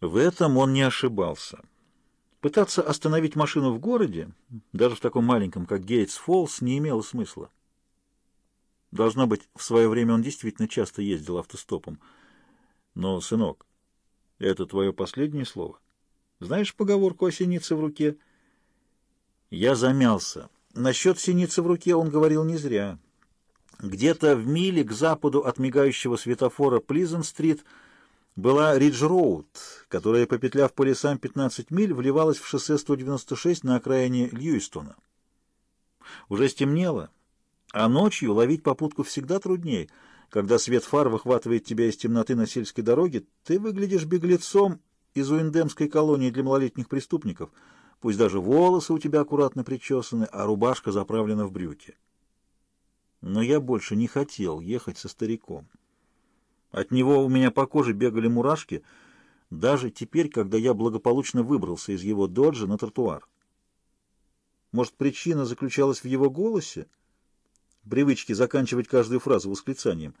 В этом он не ошибался. Пытаться остановить машину в городе, даже в таком маленьком, как Гейтс-Фоллс, не имело смысла. Должно быть, в свое время он действительно часто ездил автостопом. Но, сынок, это твое последнее слово. Знаешь поговорку о синице в руке? Я замялся. Насчет синицы в руке он говорил не зря. Где-то в миле к западу от мигающего светофора Плизен-стрит была Ридж-Роуд, которая, попетляв по лесам 15 миль, вливалась в шоссе 196 на окраине Льюистона. Уже стемнело, а ночью ловить попутку всегда труднее. Когда свет фар выхватывает тебя из темноты на сельской дороге, ты выглядишь беглецом из уиндемской колонии для малолетних преступников. Пусть даже волосы у тебя аккуратно причесаны, а рубашка заправлена в брюки. Но я больше не хотел ехать со стариком. От него у меня по коже бегали мурашки, даже теперь, когда я благополучно выбрался из его доджа на тротуар. Может, причина заключалась в его голосе? Привычке заканчивать каждую фразу восклицанием.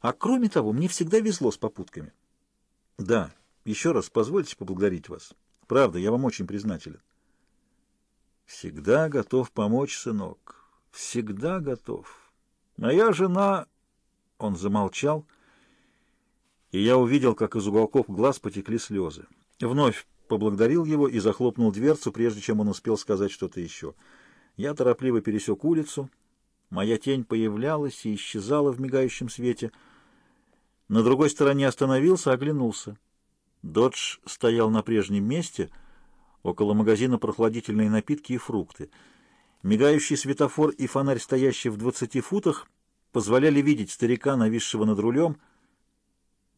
А кроме того, мне всегда везло с попутками. Да, еще раз позвольте поблагодарить вас. Правда, я вам очень признателен. Всегда готов помочь, сынок. Всегда готов. Моя жена... Он замолчал, и я увидел, как из уголков глаз потекли слезы. Вновь поблагодарил его и захлопнул дверцу, прежде чем он успел сказать что-то еще. Я торопливо пересек улицу. Моя тень появлялась и исчезала в мигающем свете. На другой стороне остановился, оглянулся. Додж стоял на прежнем месте, около магазина прохладительные напитки и фрукты. Мигающий светофор и фонарь, стоящий в двадцати футах, позволяли видеть старика, нависшего над рулем.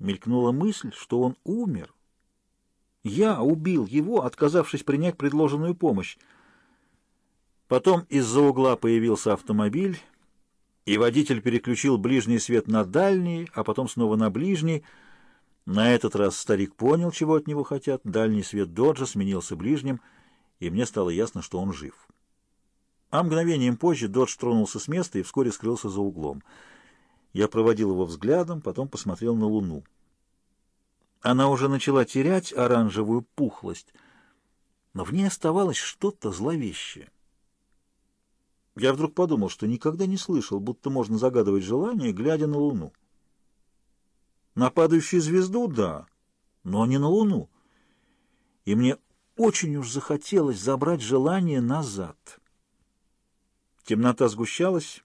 Мелькнула мысль, что он умер. Я убил его, отказавшись принять предложенную помощь. Потом из-за угла появился автомобиль, и водитель переключил ближний свет на дальний, а потом снова на ближний — на этот раз старик понял, чего от него хотят. Дальний свет Доджа сменился ближним, и мне стало ясно, что он жив. А мгновением позже Додж тронулся с места и вскоре скрылся за углом. Я проводил его взглядом, потом посмотрел на луну. Она уже начала терять оранжевую пухлость, но в ней оставалось что-то зловещее. Я вдруг подумал, что никогда не слышал, будто можно загадывать желание, глядя на луну. На падающую звезду — да, но не на Луну. И мне очень уж захотелось забрать желание назад. Темнота сгущалась,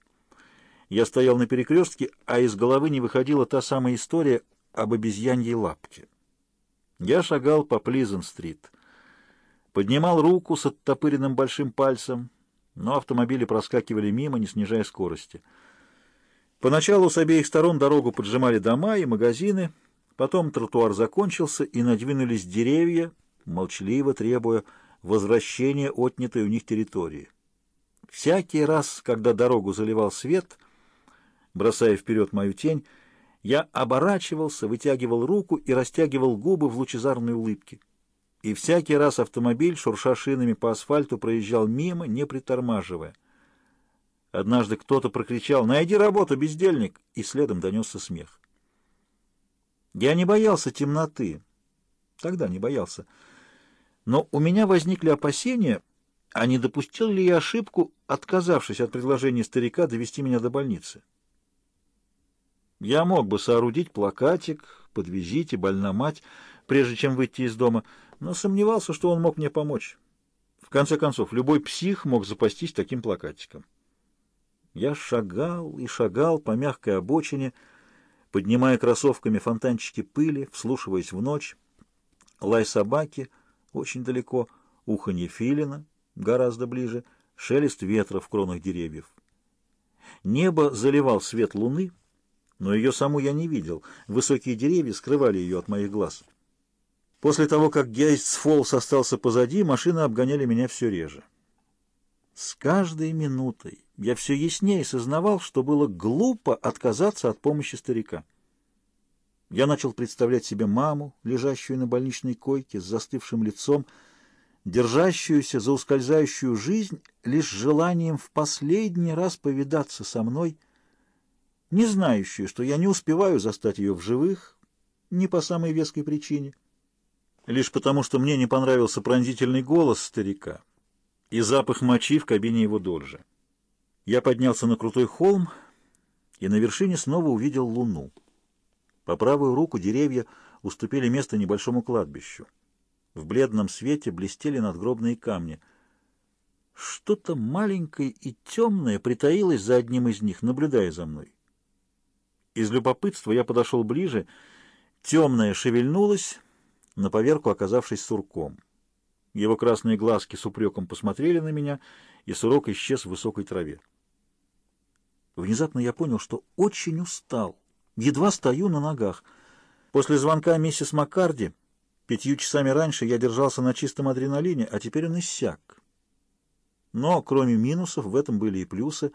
я стоял на перекрестке, а из головы не выходила та самая история об обезьяньей лапке. Я шагал по Плизен-стрит, поднимал руку с оттопыренным большим пальцем, но автомобили проскакивали мимо, не снижая скорости — Поначалу с обеих сторон дорогу поджимали дома и магазины, потом тротуар закончился, и надвинулись деревья, молчаливо требуя возвращения отнятой у них территории. Всякий раз, когда дорогу заливал свет, бросая вперед мою тень, я оборачивался, вытягивал руку и растягивал губы в лучезарной улыбке. И всякий раз автомобиль, шурша шинами по асфальту, проезжал мимо, не притормаживая. Однажды кто-то прокричал «Найди работу, бездельник!» и следом донесся смех. Я не боялся темноты. Тогда не боялся. Но у меня возникли опасения, а не допустил ли я ошибку, отказавшись от предложения старика довести меня до больницы. Я мог бы соорудить плакатик «Подвезите, больна мать», прежде чем выйти из дома, но сомневался, что он мог мне помочь. В конце концов, любой псих мог запастись таким плакатиком. Я шагал и шагал по мягкой обочине, поднимая кроссовками фонтанчики пыли, вслушиваясь в ночь. Лай собаки очень далеко, уханье филина гораздо ближе, шелест ветра в кронах деревьев. Небо заливал свет луны, но ее саму я не видел. Высокие деревья скрывали ее от моих глаз. После того, как Гейстс-Фоллс остался позади, машины обгоняли меня все реже. С каждой минутой я все яснее сознавал, что было глупо отказаться от помощи старика. Я начал представлять себе маму, лежащую на больничной койке с застывшим лицом, держащуюся за ускользающую жизнь лишь желанием в последний раз повидаться со мной, не знающую, что я не успеваю застать ее в живых, не по самой веской причине. лишь потому, что мне не понравился пронзительный голос старика и запах мочи в кабине его дольжа. Я поднялся на крутой холм и на вершине снова увидел луну. По правую руку деревья уступили место небольшому кладбищу. В бледном свете блестели надгробные камни. Что-то маленькое и темное притаилось за одним из них, наблюдая за мной. Из любопытства я подошел ближе. Темное шевельнулось, на поверку оказавшись сурком. Его красные глазки с упреком посмотрели на меня, и сурок исчез в высокой траве. Внезапно я понял, что очень устал. Едва стою на ногах. После звонка миссис Маккарди пятью часами раньше я держался на чистом адреналине, а теперь он иссяк. Но кроме минусов в этом были и плюсы.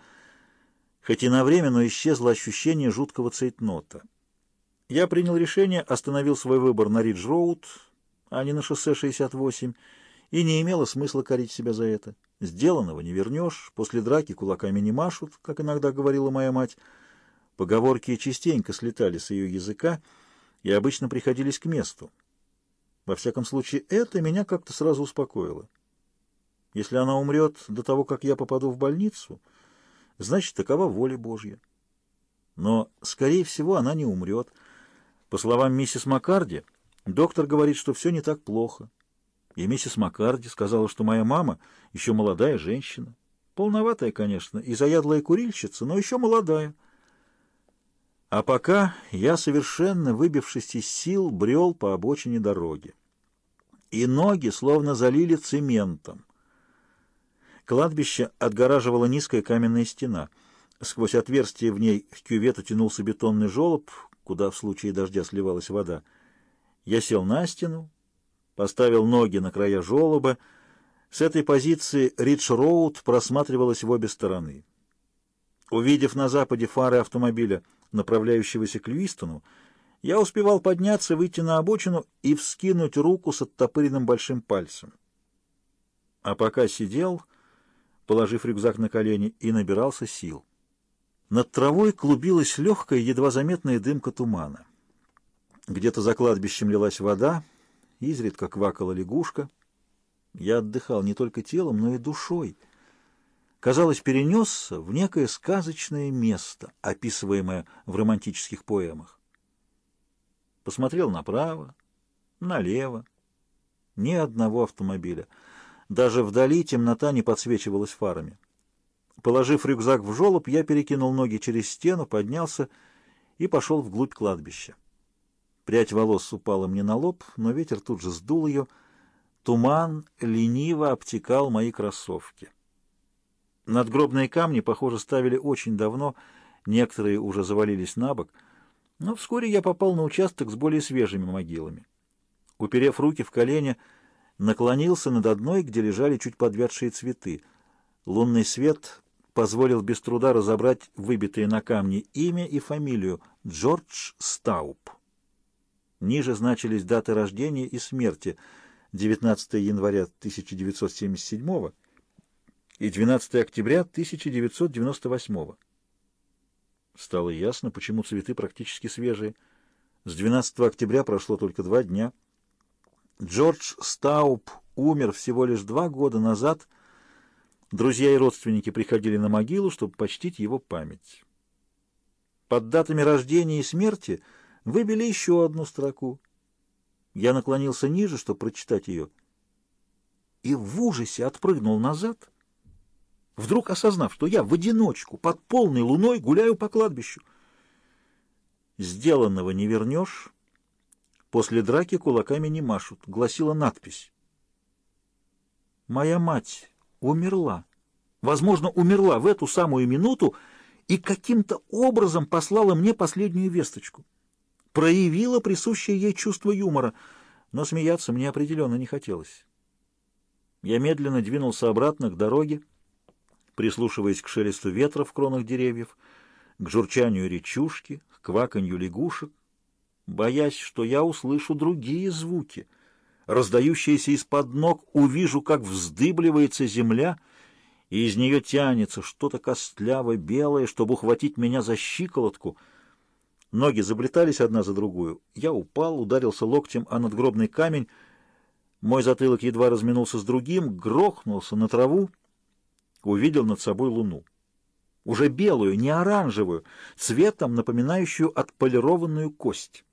Хоть и на время, но исчезло ощущение жуткого цейтнота. Я принял решение, остановил свой выбор на Ридж-Роуд, а не на шоссе 68, и не имело смысла корить себя за это. Сделанного не вернешь, после драки кулаками не машут, как иногда говорила моя мать. Поговорки частенько слетали с ее языка и обычно приходились к месту. Во всяком случае, это меня как-то сразу успокоило. Если она умрет до того, как я попаду в больницу, значит, такова воля Божья. Но, скорее всего, она не умрет. По словам миссис Маккарди, доктор говорит, что все не так плохо. И миссис Маккарди сказала, что моя мама еще молодая женщина. Полноватая, конечно, и заядлая курильщица, но еще молодая. А пока я, совершенно выбившись из сил, брел по обочине дороги. И ноги словно залили цементом. Кладбище отгораживала низкая каменная стена. Сквозь отверстие в ней в кювету тянулся бетонный желоб, куда в случае дождя сливалась вода. Я сел на стену, поставил ноги на края желоба. С этой позиции Ридж-Роуд просматривалась в обе стороны. Увидев на западе фары автомобиля, направляющегося к Льюистону, я успевал подняться, выйти на обочину и вскинуть руку с оттопыренным большим пальцем. А пока сидел, положив рюкзак на колени, и набирался сил. Над травой клубилась легкая, едва заметная дымка тумана. Где-то за кладбищем лилась вода, изредка квакала лягушка. Я отдыхал не только телом, но и душой. Казалось, перенесся в некое сказочное место, описываемое в романтических поэмах. Посмотрел направо, налево. Ни одного автомобиля. Даже вдали темнота не подсвечивалась фарами. Положив рюкзак в жолоб, я перекинул ноги через стену, поднялся и пошел вглубь кладбища. Прядь волос упала мне на лоб, но ветер тут же сдул ее. Туман лениво обтекал мои кроссовки. Надгробные камни, похоже, ставили очень давно, некоторые уже завалились на бок, но вскоре я попал на участок с более свежими могилами. Уперев руки в колени, наклонился над одной, где лежали чуть подвядшие цветы. Лунный свет позволил без труда разобрать выбитые на камне имя и фамилию Джордж Стауп. Ниже значились даты рождения и смерти 19 января 1977 и 12 октября 1998. Стало ясно, почему цветы практически свежие. С 12 октября прошло только два дня. Джордж Стауп умер всего лишь два года назад. Друзья и родственники приходили на могилу, чтобы почтить его память. Под датами рождения и смерти – выбили еще одну строку. Я наклонился ниже, чтобы прочитать ее, и в ужасе отпрыгнул назад, вдруг осознав, что я в одиночку под полной луной гуляю по кладбищу. «Сделанного не вернешь, после драки кулаками не машут», — гласила надпись. «Моя мать умерла, возможно, умерла в эту самую минуту и каким-то образом послала мне последнюю весточку» проявила присущее ей чувство юмора, но смеяться мне определенно не хотелось. Я медленно двинулся обратно к дороге, прислушиваясь к шелесту ветра в кронах деревьев, к журчанию речушки, к кваканью лягушек, боясь, что я услышу другие звуки, раздающиеся из-под ног, увижу, как вздыбливается земля, и из нее тянется что-то костляво-белое, чтобы ухватить меня за щиколотку — Ноги заблетались одна за другую. Я упал, ударился локтем о надгробный камень, Мой затылок едва разминулся с другим, грохнулся на траву, увидел над собой луну. Уже белую, не оранжевую, цветом напоминающую отполированную кость.